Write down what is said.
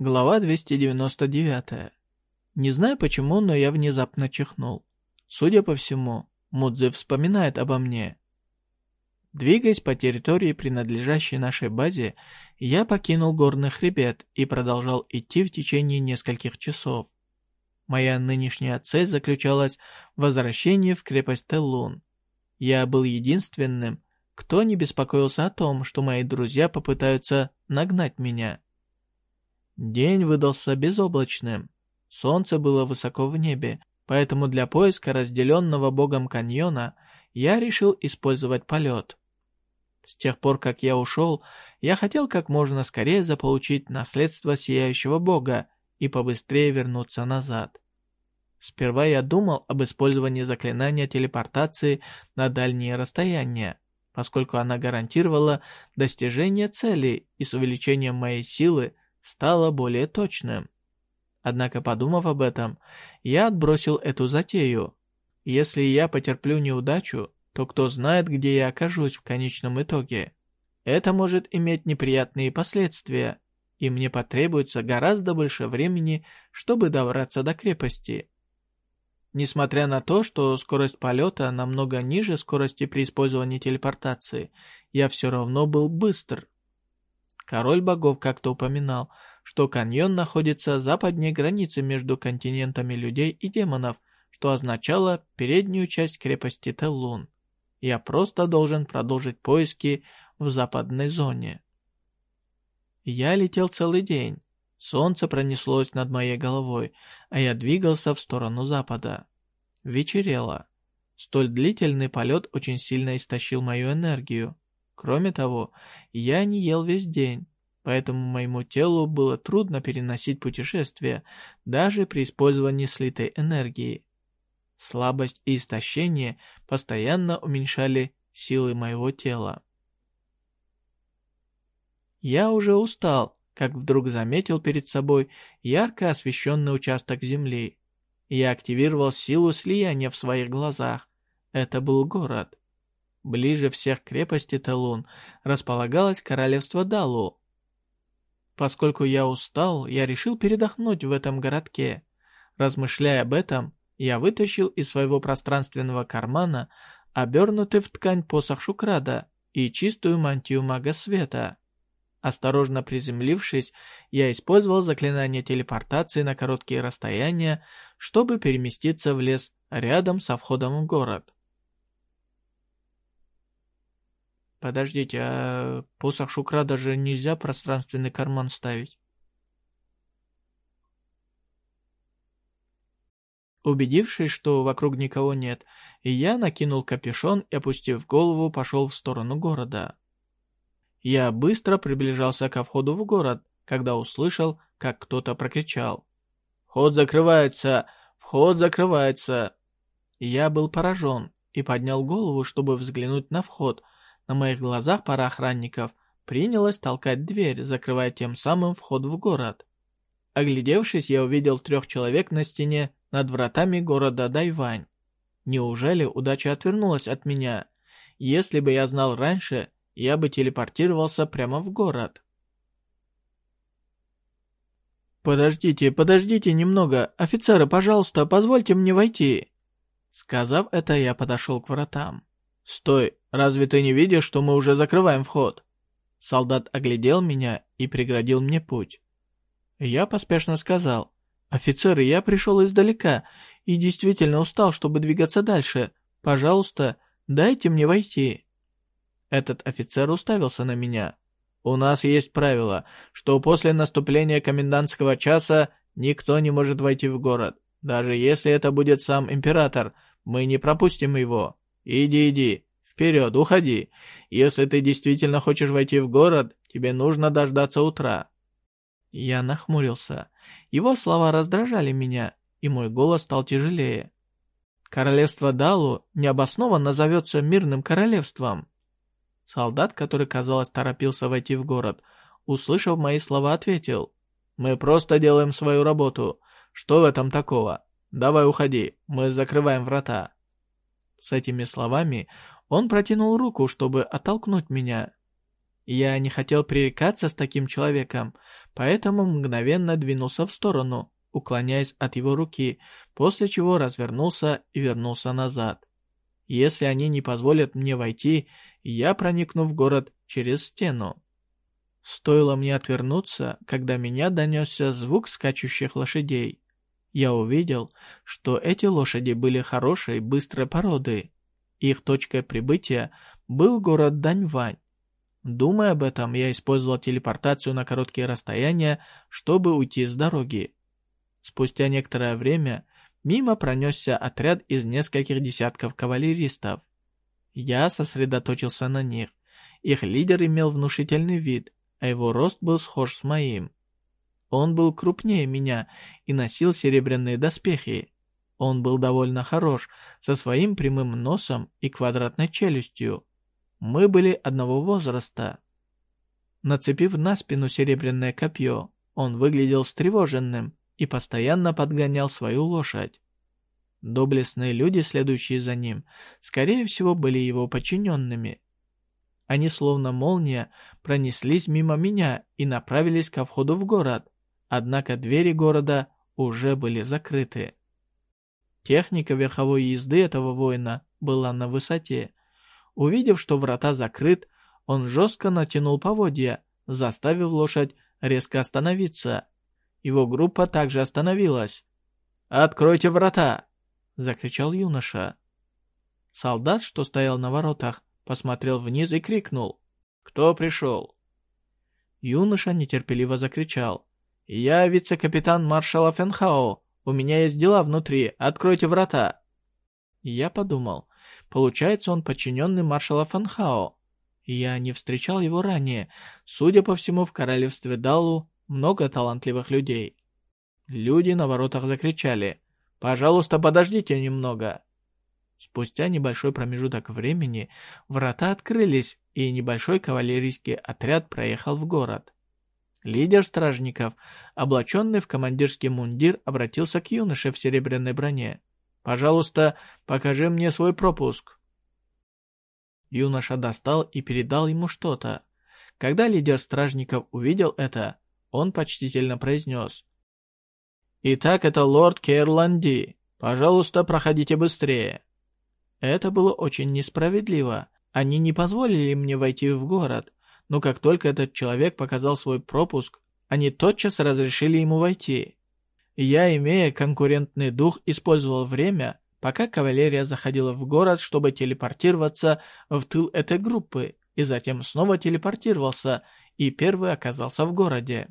Глава 299. Не знаю почему, но я внезапно чихнул. Судя по всему, Мудзи вспоминает обо мне. Двигаясь по территории, принадлежащей нашей базе, я покинул горный хребет и продолжал идти в течение нескольких часов. Моя нынешняя цель заключалась в возвращении в крепость Теллун. Я был единственным, кто не беспокоился о том, что мои друзья попытаются нагнать меня. День выдался безоблачным. Солнце было высоко в небе, поэтому для поиска разделенного богом каньона я решил использовать полет. С тех пор, как я ушел, я хотел как можно скорее заполучить наследство Сияющего Бога и побыстрее вернуться назад. Сперва я думал об использовании заклинания телепортации на дальние расстояния, поскольку она гарантировала достижение цели и с увеличением моей силы стало более точным. Однако, подумав об этом, я отбросил эту затею. Если я потерплю неудачу, то кто знает, где я окажусь в конечном итоге. Это может иметь неприятные последствия, и мне потребуется гораздо больше времени, чтобы добраться до крепости. Несмотря на то, что скорость полета намного ниже скорости при использовании телепортации, я все равно был быстр. Король богов как-то упоминал, что каньон находится западнее границы между континентами людей и демонов, что означало переднюю часть крепости Теллун. Я просто должен продолжить поиски в западной зоне. Я летел целый день. Солнце пронеслось над моей головой, а я двигался в сторону запада. Вечерело. Столь длительный полет очень сильно истощил мою энергию. Кроме того, я не ел весь день, поэтому моему телу было трудно переносить путешествия даже при использовании слитой энергии. Слабость и истощение постоянно уменьшали силы моего тела. Я уже устал, как вдруг заметил перед собой ярко освещенный участок земли. Я активировал силу слияния в своих глазах. Это был город. Ближе всех к крепости Телун располагалось королевство Далу. Поскольку я устал, я решил передохнуть в этом городке. Размышляя об этом, я вытащил из своего пространственного кармана обернутый в ткань посох Шукрада и чистую мантию мага света. Осторожно приземлившись, я использовал заклинание телепортации на короткие расстояния, чтобы переместиться в лес рядом со входом в город. Подождите, а посох Шукра даже нельзя пространственный карман ставить? Убедившись, что вокруг никого нет, я накинул капюшон и, опустив голову, пошел в сторону города. Я быстро приближался ко входу в город, когда услышал, как кто-то прокричал. «Вход закрывается! Вход закрывается!» Я был поражен и поднял голову, чтобы взглянуть на вход, на моих глазах пара охранников принялась толкать дверь, закрывая тем самым вход в город. Оглядевшись, я увидел трех человек на стене над вратами города Дайвань. Неужели удача отвернулась от меня? Если бы я знал раньше, я бы телепортировался прямо в город. «Подождите, подождите немного. Офицеры, пожалуйста, позвольте мне войти». Сказав это, я подошел к вратам. «Стой! Разве ты не видишь, что мы уже закрываем вход?» Солдат оглядел меня и преградил мне путь. Я поспешно сказал, «Офицеры, я пришел издалека и действительно устал, чтобы двигаться дальше. Пожалуйста, дайте мне войти». Этот офицер уставился на меня. «У нас есть правило, что после наступления комендантского часа никто не может войти в город. Даже если это будет сам император, мы не пропустим его. «Иди, иди, вперед, уходи. Если ты действительно хочешь войти в город, тебе нужно дождаться утра». Я нахмурился. Его слова раздражали меня, и мой голос стал тяжелее. Королевство Далу необоснованно зовется мирным королевством. Солдат, который, казалось, торопился войти в город, услышав мои слова, ответил. «Мы просто делаем свою работу. Что в этом такого? Давай уходи, мы закрываем врата». С этими словами он протянул руку, чтобы оттолкнуть меня. Я не хотел пререкаться с таким человеком, поэтому мгновенно двинулся в сторону, уклоняясь от его руки, после чего развернулся и вернулся назад. Если они не позволят мне войти, я проникну в город через стену. Стоило мне отвернуться, когда меня донесся звук скачущих лошадей. Я увидел, что эти лошади были хорошей, быстрой породы. Их точкой прибытия был город Даньвань. Думая об этом, я использовал телепортацию на короткие расстояния, чтобы уйти с дороги. Спустя некоторое время мимо пронесся отряд из нескольких десятков кавалеристов. Я сосредоточился на них. Их лидер имел внушительный вид, а его рост был схож с моим. Он был крупнее меня и носил серебряные доспехи. Он был довольно хорош, со своим прямым носом и квадратной челюстью. Мы были одного возраста. Нацепив на спину серебряное копье, он выглядел встревоженным и постоянно подгонял свою лошадь. Доблестные люди, следующие за ним, скорее всего, были его подчиненными. Они, словно молния, пронеслись мимо меня и направились ко входу в город, однако двери города уже были закрыты. Техника верховой езды этого воина была на высоте. Увидев, что врата закрыт, он жестко натянул поводья, заставив лошадь резко остановиться. Его группа также остановилась. «Откройте врата!» — закричал юноша. Солдат, что стоял на воротах, посмотрел вниз и крикнул. «Кто пришел?» Юноша нетерпеливо закричал. «Я вице-капитан маршала Фенхао. У меня есть дела внутри. Откройте врата!» Я подумал. Получается, он подчиненный маршала Фенхао. Я не встречал его ранее. Судя по всему, в королевстве Далу много талантливых людей. Люди на воротах закричали. «Пожалуйста, подождите немного!» Спустя небольшой промежуток времени врата открылись, и небольшой кавалерийский отряд проехал в город. Лидер стражников, облаченный в командирский мундир, обратился к юноше в серебряной броне. «Пожалуйста, покажи мне свой пропуск». Юноша достал и передал ему что-то. Когда лидер стражников увидел это, он почтительно произнес. «Итак, это лорд Кейрланди. Пожалуйста, проходите быстрее». Это было очень несправедливо. Они не позволили мне войти в город, но как только этот человек показал свой пропуск, они тотчас разрешили ему войти. Я, имея конкурентный дух, использовал время, пока кавалерия заходила в город, чтобы телепортироваться в тыл этой группы, и затем снова телепортировался, и первый оказался в городе.